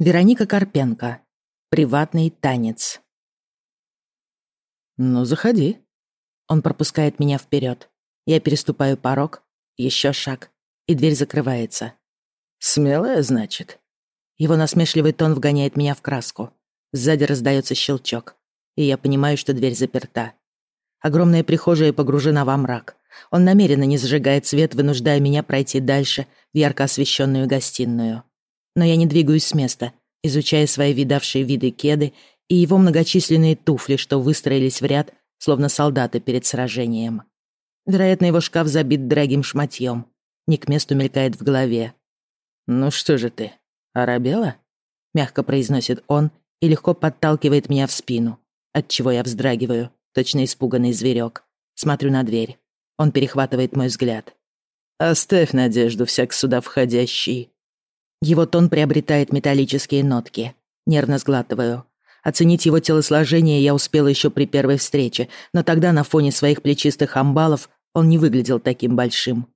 Вероника Карпенко. Приватный танец. «Ну, заходи». Он пропускает меня вперед. Я переступаю порог, еще шаг, и дверь закрывается. «Смелая, значит?» Его насмешливый тон вгоняет меня в краску. Сзади раздается щелчок, и я понимаю, что дверь заперта. Огромная прихожая погружена во мрак. Он намеренно не зажигает свет, вынуждая меня пройти дальше в ярко освещенную гостиную. Но я не двигаюсь с места, изучая свои видавшие виды кеды и его многочисленные туфли, что выстроились в ряд, словно солдаты перед сражением. Вероятно, его шкаф забит дорогим шматьем. Не к месту мелькает в голове. «Ну что же ты, оробела?» Мягко произносит он и легко подталкивает меня в спину, отчего я вздрагиваю, точно испуганный зверек. Смотрю на дверь. Он перехватывает мой взгляд. «Оставь надежду, всяк сюда входящий». Его тон приобретает металлические нотки. Нервно сглатываю. Оценить его телосложение я успела еще при первой встрече, но тогда на фоне своих плечистых амбалов он не выглядел таким большим.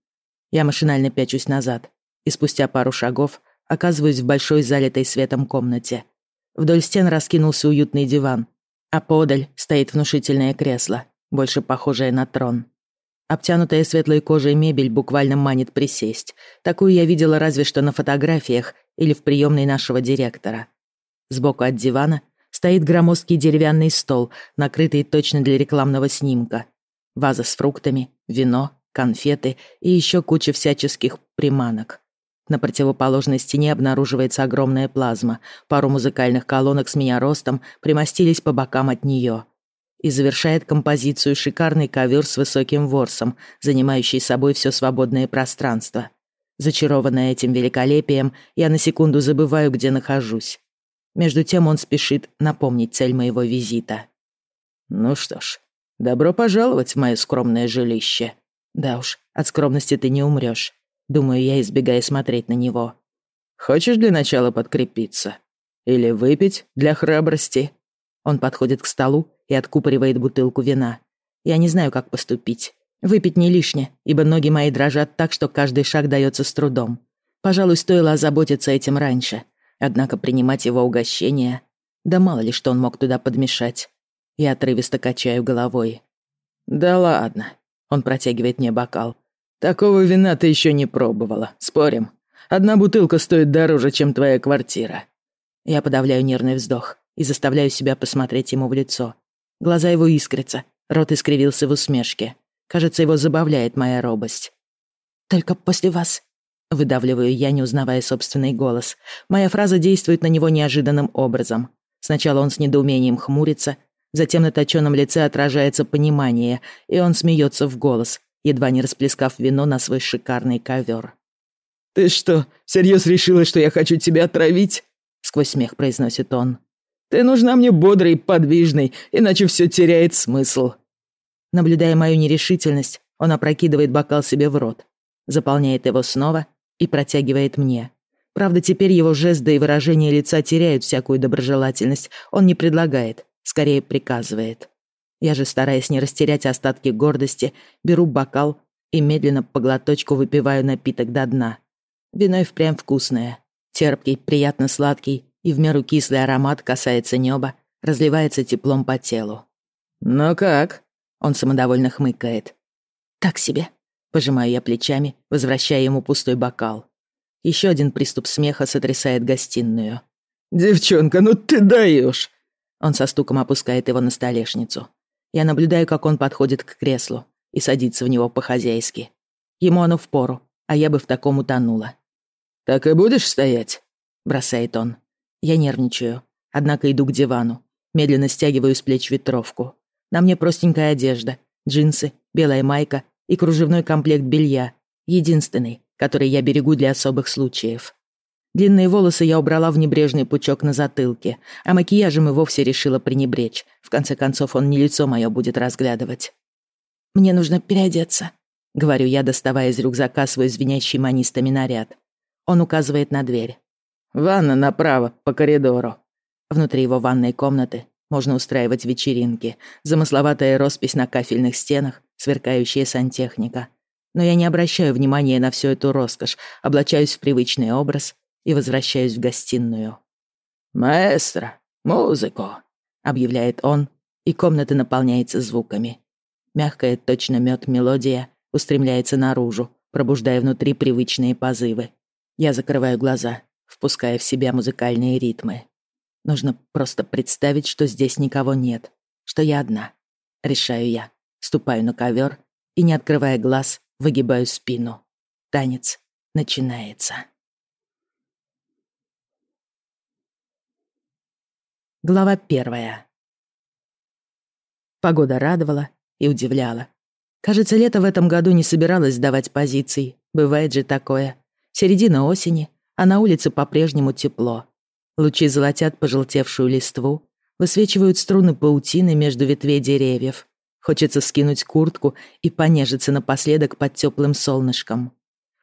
Я машинально пячусь назад, и спустя пару шагов оказываюсь в большой залитой светом комнате. Вдоль стен раскинулся уютный диван, а подаль стоит внушительное кресло, больше похожее на трон. Обтянутая светлой кожей мебель буквально манит присесть. Такую я видела разве что на фотографиях или в приемной нашего директора. Сбоку от дивана стоит громоздкий деревянный стол, накрытый точно для рекламного снимка. Ваза с фруктами, вино, конфеты и еще куча всяческих приманок. На противоположной стене обнаруживается огромная плазма. Пару музыкальных колонок с меня ростом примостились по бокам от нее. И завершает композицию шикарный ковер с высоким ворсом, занимающий собой все свободное пространство. Зачарованная этим великолепием, я на секунду забываю, где нахожусь. Между тем он спешит напомнить цель моего визита. «Ну что ж, добро пожаловать в мое скромное жилище». Да уж, от скромности ты не умрёшь. Думаю я, избегая смотреть на него. «Хочешь для начала подкрепиться? Или выпить для храбрости?» Он подходит к столу и откупоривает бутылку вина. Я не знаю, как поступить. Выпить не лишне, ибо ноги мои дрожат так, что каждый шаг дается с трудом. Пожалуй, стоило озаботиться этим раньше. Однако принимать его угощение... Да мало ли, что он мог туда подмешать. Я отрывисто качаю головой. «Да ладно», — он протягивает мне бокал. Такого вина ты еще не пробовала, спорим. Одна бутылка стоит дороже, чем твоя квартира. Я подавляю нервный вздох и заставляю себя посмотреть ему в лицо. Глаза его искрятся, рот искривился в усмешке. Кажется, его забавляет моя робость. «Только после вас», — выдавливаю я, не узнавая собственный голос. Моя фраза действует на него неожиданным образом. Сначала он с недоумением хмурится, затем на точенном лице отражается понимание, и он смеется в голос, едва не расплескав вино на свой шикарный ковер. «Ты что, всерьез решила, что я хочу тебя отравить?» Сквозь смех произносит он. «Ты нужна мне бодрой и подвижной, иначе все теряет смысл». Наблюдая мою нерешительность, он опрокидывает бокал себе в рот, заполняет его снова и протягивает мне. Правда, теперь его жест да и выражение лица теряют всякую доброжелательность. Он не предлагает, скорее приказывает. Я же, стараясь не растерять остатки гордости, беру бокал и медленно по глоточку выпиваю напиток до дна. Вино и впрямь вкусное. Терпкий, приятно сладкий и в меру кислый аромат касается неба, разливается теплом по телу. «Ну как?» — он самодовольно хмыкает. «Так себе», — пожимаю я плечами, возвращая ему пустой бокал. Еще один приступ смеха сотрясает гостиную. «Девчонка, ну ты даешь! Он со стуком опускает его на столешницу. Я наблюдаю, как он подходит к креслу и садится в него по-хозяйски. Ему оно впору, а я бы в таком утонула. «Так и будешь стоять?» — бросает он. Я нервничаю, однако иду к дивану, медленно стягиваю с плеч ветровку. На мне простенькая одежда, джинсы, белая майка и кружевной комплект белья, единственный, который я берегу для особых случаев. Длинные волосы я убрала в небрежный пучок на затылке, а макияжем и вовсе решила пренебречь. В конце концов, он не лицо мое будет разглядывать. «Мне нужно переодеться», — говорю я, доставая из рюкзака свой звенящий манистами наряд. Он указывает на дверь. «Ванна направо, по коридору». Внутри его ванной комнаты можно устраивать вечеринки, замысловатая роспись на кафельных стенах, сверкающая сантехника. Но я не обращаю внимания на всю эту роскошь, облачаюсь в привычный образ и возвращаюсь в гостиную. «Маэстро, музыку!» — объявляет он, и комната наполняется звуками. Мягкая, точно мед мелодия устремляется наружу, пробуждая внутри привычные позывы. Я закрываю глаза, впуская в себя музыкальные ритмы. Нужно просто представить, что здесь никого нет, что я одна. Решаю я, ступаю на ковер и, не открывая глаз, выгибаю спину. Танец начинается. Глава первая. Погода радовала и удивляла. Кажется, лето в этом году не собиралось давать позиций. Бывает же такое. Середина осени, а на улице по-прежнему тепло. Лучи золотят пожелтевшую листву, высвечивают струны паутины между ветвей деревьев. Хочется скинуть куртку и понежиться напоследок под теплым солнышком.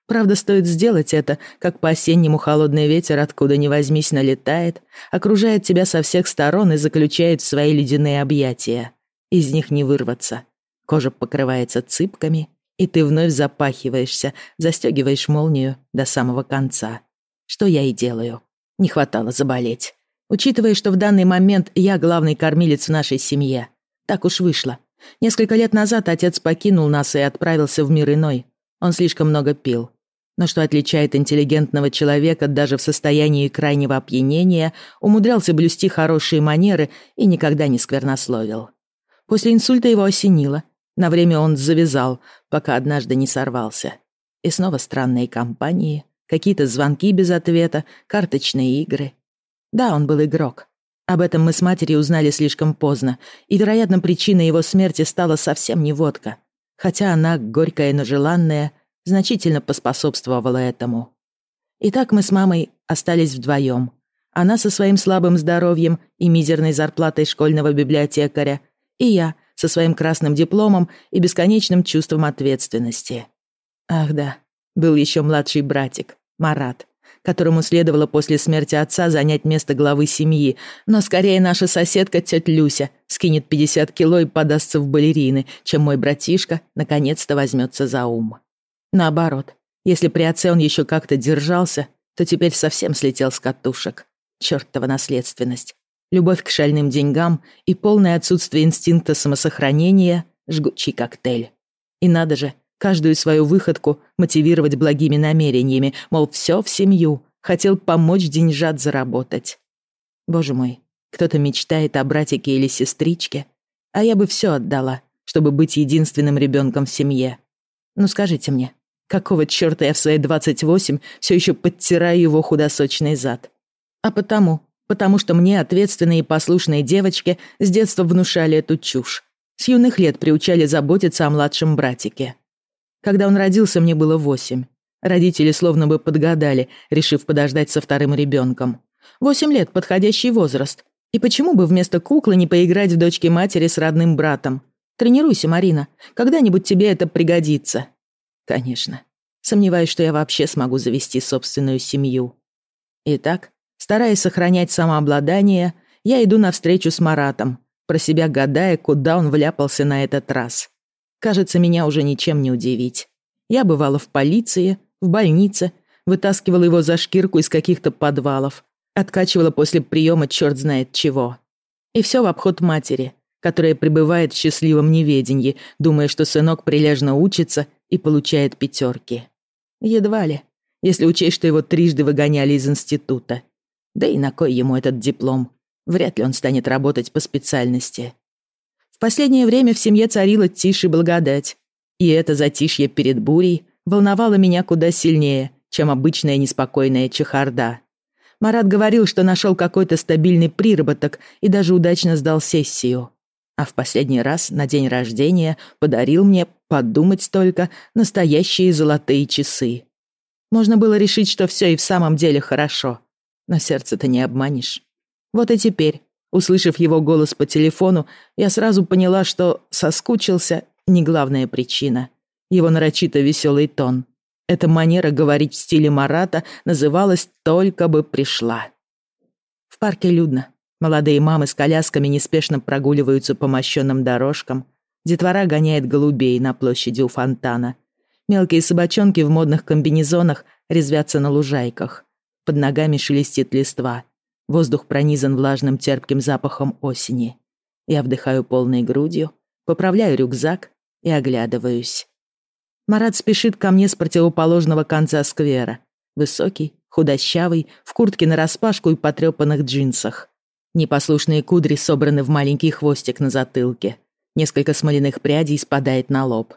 Правда, стоит сделать это, как по-осеннему холодный ветер, откуда ни возьмись, налетает, окружает тебя со всех сторон и заключает в свои ледяные объятия. Из них не вырваться. Кожа покрывается цыпками, и ты вновь запахиваешься, застегиваешь молнию до самого конца. Что я и делаю. Не хватало заболеть. Учитывая, что в данный момент я главный кормилец в нашей семье. Так уж вышло. Несколько лет назад отец покинул нас и отправился в мир иной. Он слишком много пил. Но что отличает интеллигентного человека даже в состоянии крайнего опьянения, умудрялся блюсти хорошие манеры и никогда не сквернословил. После инсульта его осенило. На время он завязал, пока однажды не сорвался. И снова странные компании, какие-то звонки без ответа, карточные игры. Да, он был игрок. Об этом мы с матерью узнали слишком поздно, и, вероятно, причиной его смерти стала совсем не водка. Хотя она, горькая, но желанная, значительно поспособствовала этому. Итак, мы с мамой остались вдвоем. Она со своим слабым здоровьем и мизерной зарплатой школьного библиотекаря, и я со своим красным дипломом и бесконечным чувством ответственности. Ах да, был еще младший братик, Марат, которому следовало после смерти отца занять место главы семьи, но скорее наша соседка тетя Люся скинет 50 кило и подастся в балерины, чем мой братишка наконец-то возьмется за ум. Наоборот, если при отце он еще как-то держался, то теперь совсем слетел с катушек. Чёртова наследственность. Любовь к шальным деньгам и полное отсутствие инстинкта самосохранения — жгучий коктейль. И надо же, каждую свою выходку мотивировать благими намерениями, мол, все в семью, хотел помочь деньжат заработать. Боже мой, кто-то мечтает о братике или сестричке, а я бы все отдала, чтобы быть единственным ребенком в семье. Ну скажите мне, какого черта я в свои 28 все еще подтираю его худосочный зад? А потому, потому что мне ответственные и послушные девочки с детства внушали эту чушь. С юных лет приучали заботиться о младшем братике. Когда он родился, мне было восемь. Родители словно бы подгадали, решив подождать со вторым ребенком. Восемь лет — подходящий возраст. И почему бы вместо куклы не поиграть в дочки матери с родным братом? Тренируйся, Марина. Когда-нибудь тебе это пригодится. Конечно. Сомневаюсь, что я вообще смогу завести собственную семью. Итак, стараясь сохранять самообладание, я иду навстречу с Маратом, про себя гадая, куда он вляпался на этот раз. Кажется, меня уже ничем не удивить. Я бывала в полиции, в больнице, вытаскивала его за шкирку из каких-то подвалов, откачивала после приема черт знает чего. И все в обход матери, которая пребывает в счастливом неведении, думая, что сынок прилежно учится и получает пятерки. Едва ли, если учесть, что его трижды выгоняли из института. Да и на кой ему этот диплом? Вряд ли он станет работать по специальности. В последнее время в семье царила тишь и благодать. И это затишье перед бурей волновало меня куда сильнее, чем обычная неспокойная чехарда. Марат говорил, что нашел какой-то стабильный приработок и даже удачно сдал сессию а в последний раз на день рождения подарил мне, подумать только, настоящие золотые часы. Можно было решить, что все и в самом деле хорошо, но сердце-то не обманешь. Вот и теперь, услышав его голос по телефону, я сразу поняла, что соскучился не главная причина. Его нарочито веселый тон. Эта манера говорить в стиле Марата называлась «только бы пришла». В парке людно. Молодые мамы с колясками неспешно прогуливаются по мощенным дорожкам. Детвора гоняет голубей на площади у фонтана. Мелкие собачонки в модных комбинезонах резвятся на лужайках. Под ногами шелестит листва. Воздух пронизан влажным терпким запахом осени. Я вдыхаю полной грудью, поправляю рюкзак и оглядываюсь. Марат спешит ко мне с противоположного конца сквера. Высокий, худощавый, в куртке нараспашку и потрёпанных джинсах. Непослушные кудри собраны в маленький хвостик на затылке. Несколько смоляных прядей спадает на лоб.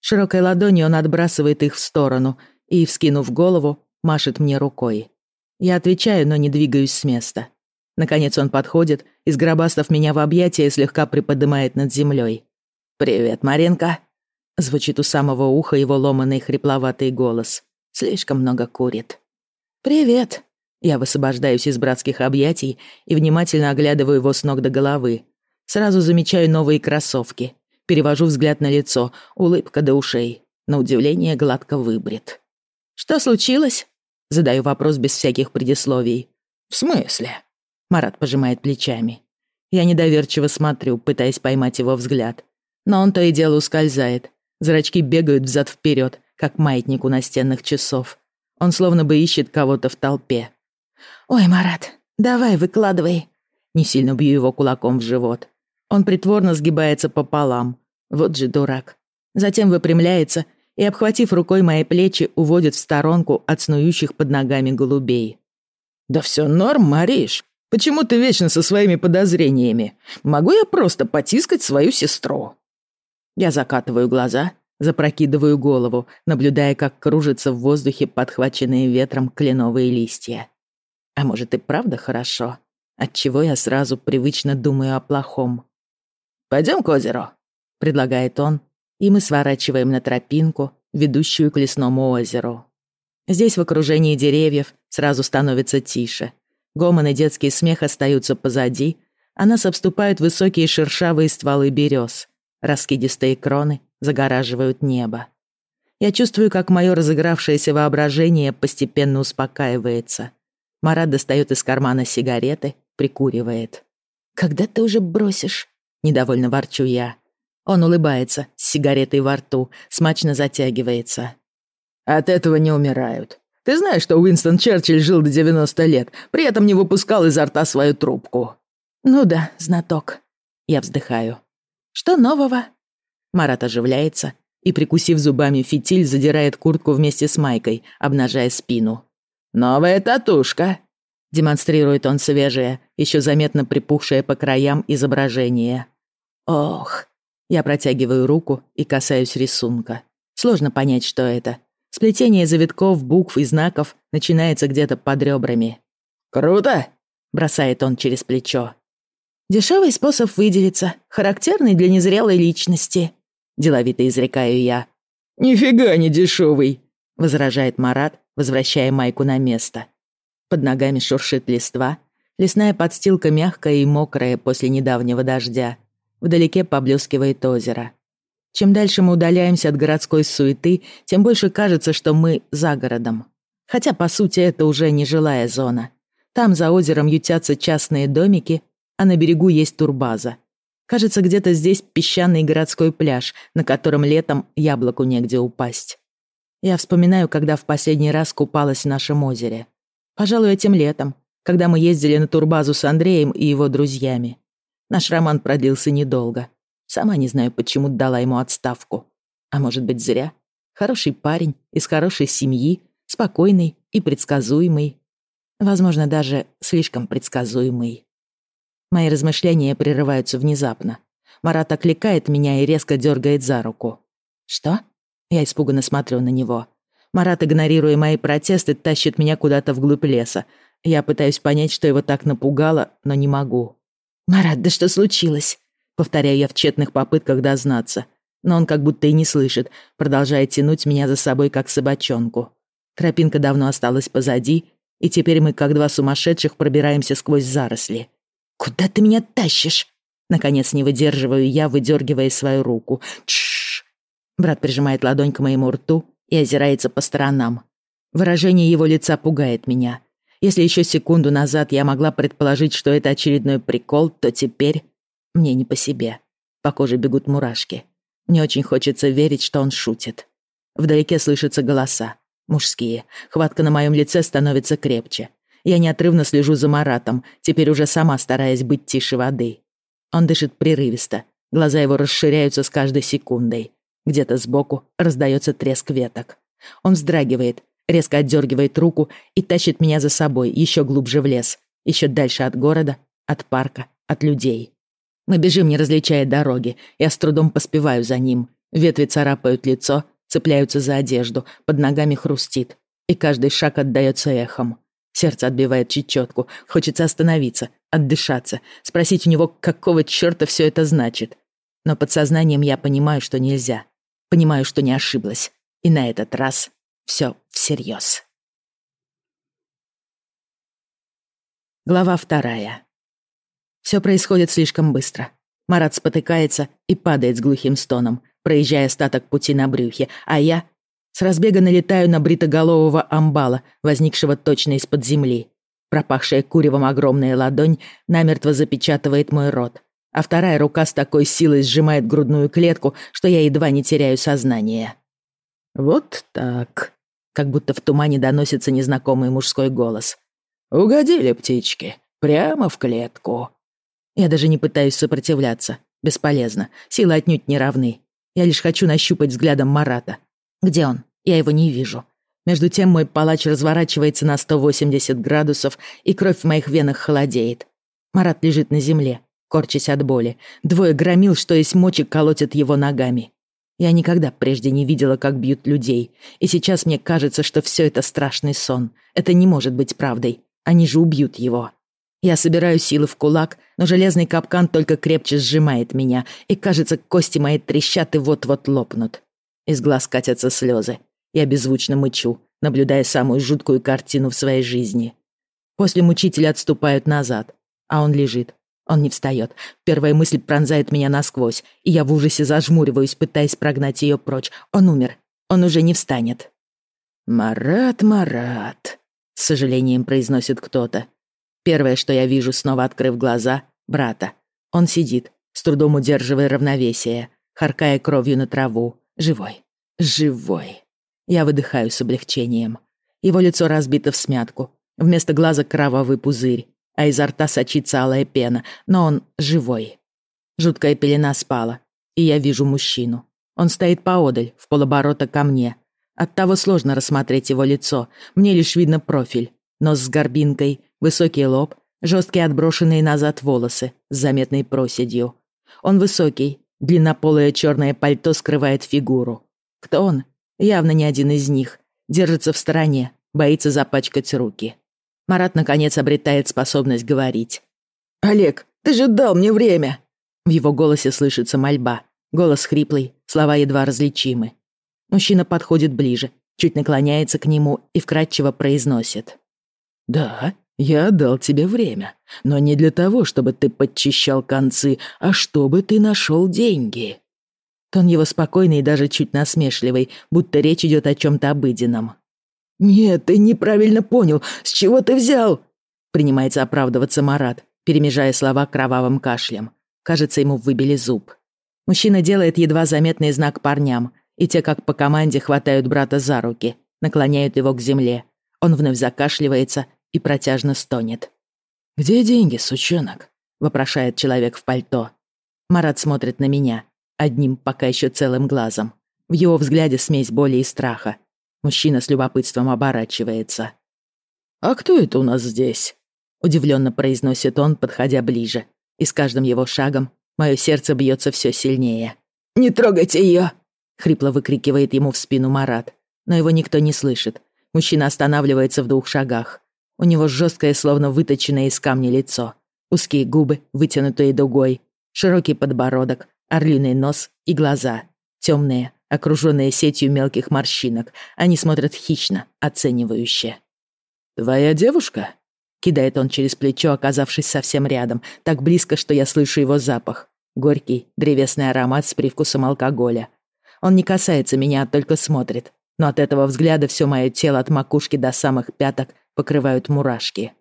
Широкой ладонью он отбрасывает их в сторону и, вскинув голову, машет мне рукой. Я отвечаю, но не двигаюсь с места. Наконец он подходит и, сгробастав меня в объятия, слегка приподнимает над землей. «Привет, Маринка!» Звучит у самого уха его ломанный хрипловатый голос. Слишком много курит. «Привет!» Я высвобождаюсь из братских объятий и внимательно оглядываю его с ног до головы. Сразу замечаю новые кроссовки. Перевожу взгляд на лицо, улыбка до ушей. На удивление гладко выбрит. «Что случилось?» Задаю вопрос без всяких предисловий. «В смысле?» Марат пожимает плечами. Я недоверчиво смотрю, пытаясь поймать его взгляд. Но он то и дело ускользает. Зрачки бегают взад-вперед, как маятник у настенных часов. Он словно бы ищет кого-то в толпе. «Ой, Марат, давай, выкладывай». Не сильно бью его кулаком в живот. Он притворно сгибается пополам. Вот же дурак. Затем выпрямляется и, обхватив рукой мои плечи, уводит в сторонку от снующих под ногами голубей. «Да все норм, Мариш. Почему ты вечно со своими подозрениями? Могу я просто потискать свою сестру?» Я закатываю глаза, запрокидываю голову, наблюдая, как кружатся в воздухе подхваченные ветром кленовые листья. А может и правда хорошо? Отчего я сразу привычно думаю о плохом. «Пойдем к озеру», — предлагает он, и мы сворачиваем на тропинку, ведущую к лесному озеру. Здесь в окружении деревьев сразу становится тише. Гомон и детский смех остаются позади, а нас обступают высокие шершавые стволы берез. Раскидистые кроны загораживают небо. Я чувствую, как мое разыгравшееся воображение постепенно успокаивается. Марат достает из кармана сигареты, прикуривает. «Когда ты уже бросишь?» — недовольно ворчу я. Он улыбается, с сигаретой во рту, смачно затягивается. «От этого не умирают. Ты знаешь, что Уинстон Черчилль жил до 90 лет, при этом не выпускал изо рта свою трубку?» «Ну да, знаток». Я вздыхаю. «Что нового?» Марат оживляется и, прикусив зубами фитиль, задирает куртку вместе с майкой, обнажая спину. «Новая татушка!» Демонстрирует он свежее, еще заметно припухшее по краям изображение. «Ох, я протягиваю руку и касаюсь рисунка. Сложно понять, что это. Сплетение завитков, букв и знаков начинается где-то под ребрами. «Круто!» — бросает он через плечо. «Дешевый способ выделиться, характерный для незрелой личности», — деловито изрекаю я. «Нифига не дешевый», — возражает Марат, возвращая майку на место. Под ногами шуршит листва, лесная подстилка мягкая и мокрая после недавнего дождя. Вдалеке поблескивает озеро. Чем дальше мы удаляемся от городской суеты, тем больше кажется, что мы за городом. Хотя, по сути, это уже не жилая зона. Там за озером ютятся частные домики, а на берегу есть турбаза. Кажется, где-то здесь песчаный городской пляж, на котором летом яблоку негде упасть. Я вспоминаю, когда в последний раз купалась в нашем озере. Пожалуй, этим летом, когда мы ездили на турбазу с Андреем и его друзьями. Наш роман продлился недолго. Сама не знаю, почему дала ему отставку. А может быть, зря. Хороший парень, из хорошей семьи, спокойный и предсказуемый. Возможно, даже слишком предсказуемый. Мои размышления прерываются внезапно. Марат окликает меня и резко дергает за руку. «Что?» Я испуганно смотрю на него. Марат, игнорируя мои протесты, тащит меня куда-то вглубь леса. Я пытаюсь понять, что его так напугало, но не могу. «Марат, да что случилось?» Повторяю я в тщетных попытках дознаться. Но он как будто и не слышит, продолжая тянуть меня за собой, как собачонку. Тропинка давно осталась позади, и теперь мы, как два сумасшедших, пробираемся сквозь заросли. «Куда ты меня тащишь?» Наконец не выдерживаю я, выдергивая свою руку. Тш. Брат прижимает ладонь к моему рту и озирается по сторонам. Выражение его лица пугает меня. Если еще секунду назад я могла предположить, что это очередной прикол, то теперь мне не по себе. По коже бегут мурашки. Мне очень хочется верить, что он шутит. Вдалеке слышатся голоса. Мужские. Хватка на моем лице становится крепче. Я неотрывно слежу за Маратом, теперь уже сама стараясь быть тише воды. Он дышит прерывисто, глаза его расширяются с каждой секундой. Где-то сбоку раздается треск веток. Он вздрагивает, резко отдергивает руку и тащит меня за собой еще глубже в лес, еще дальше от города, от парка, от людей. Мы бежим, не различая дороги. Я с трудом поспеваю за ним. Ветви царапают лицо, цепляются за одежду, под ногами хрустит. И каждый шаг отдаётся эхом. Сердце отбивает чечётку. Хочется остановиться, отдышаться, спросить у него, какого чёрта всё это значит. Но подсознанием я понимаю, что нельзя. Понимаю, что не ошиблась. И на этот раз всё всерьёз. Глава вторая. Все происходит слишком быстро. Марат спотыкается и падает с глухим стоном, проезжая остаток пути на брюхе, а я с разбега налетаю на бритоголового амбала, возникшего точно из-под земли. Пропахшая куревом огромная ладонь намертво запечатывает мой рот, а вторая рука с такой силой сжимает грудную клетку, что я едва не теряю сознание. «Вот так», — как будто в тумане доносится незнакомый мужской голос. «Угодили птички, прямо в клетку». Я даже не пытаюсь сопротивляться. Бесполезно. Силы отнюдь не равны. Я лишь хочу нащупать взглядом Марата. Где он? Я его не вижу. Между тем мой палач разворачивается на 180 градусов, и кровь в моих венах холодеет. Марат лежит на земле, корчась от боли. Двое громил, что есть мочи, колотят его ногами. Я никогда прежде не видела, как бьют людей. И сейчас мне кажется, что все это страшный сон. Это не может быть правдой. Они же убьют его. Я собираю силы в кулак, но железный капкан только крепче сжимает меня, и, кажется, кости мои трещат и вот-вот лопнут. Из глаз катятся слезы. Я беззвучно мычу, наблюдая самую жуткую картину в своей жизни. После мучителя отступают назад, а он лежит. Он не встает. Первая мысль пронзает меня насквозь, и я в ужасе зажмуриваюсь, пытаясь прогнать ее прочь. Он умер. Он уже не встанет. «Марат, Марат», — с сожалением произносит кто-то. Первое, что я вижу, снова открыв глаза, брата. Он сидит, с трудом удерживая равновесие, харкая кровью на траву. Живой. Живой. Я выдыхаю с облегчением. Его лицо разбито в смятку. Вместо глаза кровавый пузырь, а изо рта сочится алая пена, но он живой. Жуткая пелена спала, и я вижу мужчину. Он стоит поодаль, в полоборота ко мне. Оттого сложно рассмотреть его лицо, мне лишь видно профиль. Нос с горбинкой, Высокий лоб, жесткие отброшенные назад волосы с заметной проседью. Он высокий, длиннополое черное пальто скрывает фигуру. Кто он? Явно не один из них. Держится в стороне, боится запачкать руки. Марат, наконец, обретает способность говорить. «Олег, ты же дал мне время!» В его голосе слышится мольба. Голос хриплый, слова едва различимы. Мужчина подходит ближе, чуть наклоняется к нему и вкратчиво произносит. «Да, я дал тебе время, но не для того, чтобы ты подчищал концы, а чтобы ты нашел деньги». Тон его спокойный и даже чуть насмешливый, будто речь идет о чем-то обыденном. «Нет, ты неправильно понял. С чего ты взял?» Принимается оправдываться Марат, перемежая слова кровавым кашлем. Кажется, ему выбили зуб. Мужчина делает едва заметный знак парням, и те, как по команде, хватают брата за руки, наклоняют его к земле. Он вновь закашливается и протяжно стонет. «Где деньги, сучонок?» — вопрошает человек в пальто. Марат смотрит на меня, одним пока еще целым глазом. В его взгляде смесь боли и страха. Мужчина с любопытством оборачивается. «А кто это у нас здесь?» — удивленно произносит он, подходя ближе. И с каждым его шагом мое сердце бьется все сильнее. «Не трогайте ее!» — хрипло выкрикивает ему в спину Марат. Но его никто не слышит. Мужчина останавливается в двух шагах. У него жесткое, словно выточенное из камня лицо. Узкие губы, вытянутые дугой. Широкий подбородок, орлиный нос и глаза. Темные, окруженные сетью мелких морщинок. Они смотрят хищно, оценивающе. «Твоя девушка?» Кидает он через плечо, оказавшись совсем рядом, так близко, что я слышу его запах. Горький, древесный аромат с привкусом алкоголя. Он не касается меня, а только смотрит. Но от этого взгляда все мое тело от макушки до самых пяток покрывают мурашки.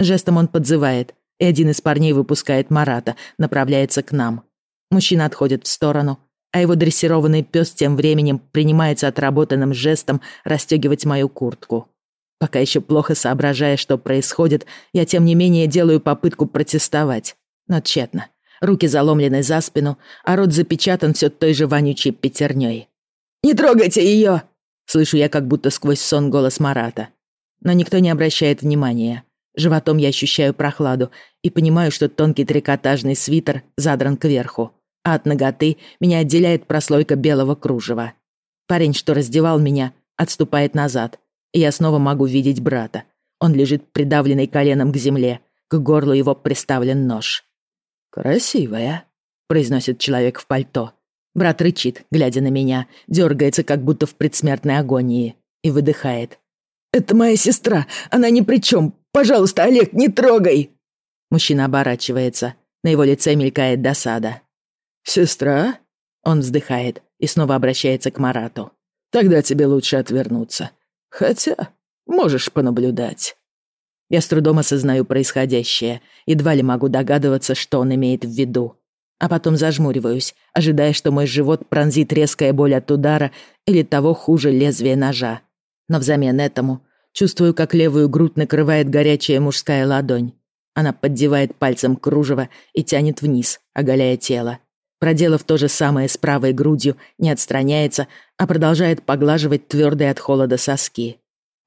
Жестом он подзывает, и один из парней выпускает Марата, направляется к нам. Мужчина отходит в сторону, а его дрессированный пес тем временем принимается отработанным жестом расстегивать мою куртку. Пока еще плохо соображая, что происходит, я тем не менее делаю попытку протестовать. Но тщетно. Руки заломлены за спину, а рот запечатан все той же вонючей пятерней. «Не трогайте ее!» Слышу я как будто сквозь сон голос Марата. Но никто не обращает внимания. Животом я ощущаю прохладу и понимаю, что тонкий трикотажный свитер задран кверху, а от ноготы меня отделяет прослойка белого кружева. Парень, что раздевал меня, отступает назад, и я снова могу видеть брата. Он лежит придавленный коленом к земле, к горлу его приставлен нож. «Красивая», — произносит человек в пальто. Брат рычит, глядя на меня, дергается, как будто в предсмертной агонии, и выдыхает. «Это моя сестра, она ни при чем. Пожалуйста, Олег, не трогай!» Мужчина оборачивается, на его лице мелькает досада. «Сестра?» Он вздыхает и снова обращается к Марату. «Тогда тебе лучше отвернуться. Хотя можешь понаблюдать». Я с трудом осознаю происходящее, едва ли могу догадываться, что он имеет в виду. А потом зажмуриваюсь, ожидая, что мой живот пронзит резкая боль от удара или того хуже лезвие ножа. Но взамен этому чувствую, как левую грудь накрывает горячая мужская ладонь. Она поддевает пальцем кружево и тянет вниз, оголяя тело. Проделав то же самое с правой грудью, не отстраняется, а продолжает поглаживать твердые от холода соски.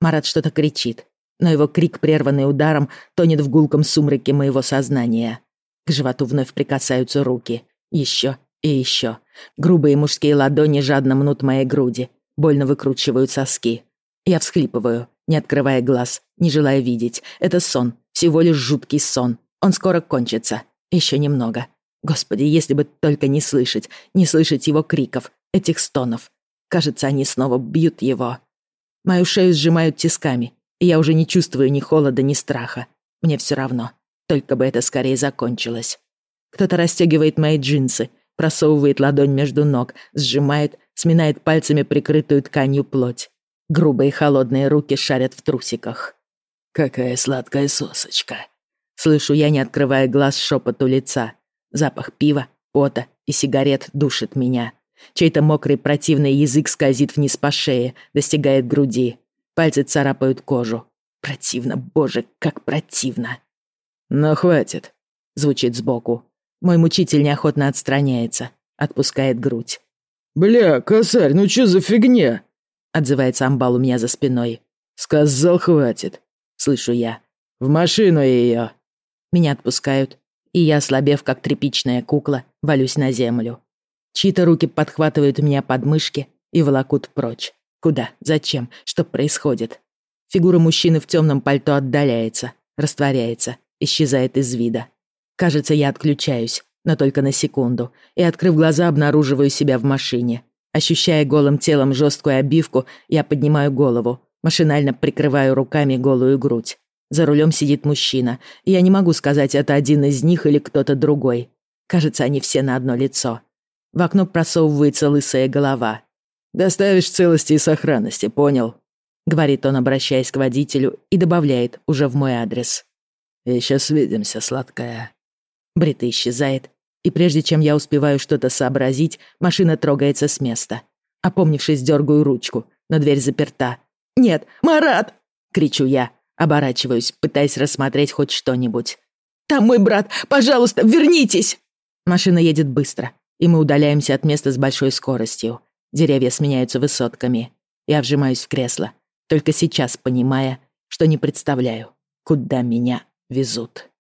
Марат что-то кричит, но его крик, прерванный ударом, тонет в гулком сумраке моего сознания. К животу вновь прикасаются руки. Еще и еще. Грубые мужские ладони жадно мнут мои груди, больно выкручивают соски. Я всхлипываю, не открывая глаз, не желая видеть. Это сон, всего лишь жуткий сон. Он скоро кончится. Еще немного. Господи, если бы только не слышать, не слышать его криков, этих стонов. Кажется, они снова бьют его. Мою шею сжимают тисками, и я уже не чувствую ни холода, ни страха. Мне все равно. Только бы это скорее закончилось. Кто-то расстегивает мои джинсы, просовывает ладонь между ног, сжимает, сминает пальцами прикрытую тканью плоть. Грубые холодные руки шарят в трусиках. «Какая сладкая сосочка!» Слышу я, не открывая глаз шепоту лица. Запах пива, пота и сигарет душит меня. Чей-то мокрый противный язык скользит вниз по шее, достигает груди. Пальцы царапают кожу. Противно, боже, как противно. «Но хватит», — звучит сбоку. Мой мучитель неохотно отстраняется, отпускает грудь. «Бля, косарь, ну чё за фигня?» — отзывается амбал у меня за спиной. «Сказал, хватит», — слышу я. «В машину её». Меня отпускают, и я, ослабев, как тряпичная кукла, валюсь на землю. Чьи-то руки подхватывают меня под мышки и волокут прочь. Куда? Зачем? Что происходит? Фигура мужчины в темном пальто отдаляется, растворяется, исчезает из вида. Кажется, я отключаюсь, но только на секунду, и, открыв глаза, обнаруживаю себя в машине. Ощущая голым телом жесткую обивку, я поднимаю голову, машинально прикрываю руками голую грудь. За рулем сидит мужчина, я не могу сказать, это один из них или кто-то другой. Кажется, они все на одно лицо. В окно просовывается лысая голова. «Доставишь целости и сохранности, понял?» Говорит он, обращаясь к водителю, и добавляет уже в мой адрес. «Еще свидимся, сладкая». Брита исчезает, и прежде чем я успеваю что-то сообразить, машина трогается с места. Опомнившись, дергаю ручку, но дверь заперта. «Нет, Марат!» — кричу я, оборачиваюсь, пытаясь рассмотреть хоть что-нибудь. «Там мой брат! Пожалуйста, вернитесь!» Машина едет быстро, и мы удаляемся от места с большой скоростью. Деревья сменяются высотками. Я вжимаюсь в кресло, только сейчас понимая, что не представляю, куда меня везут.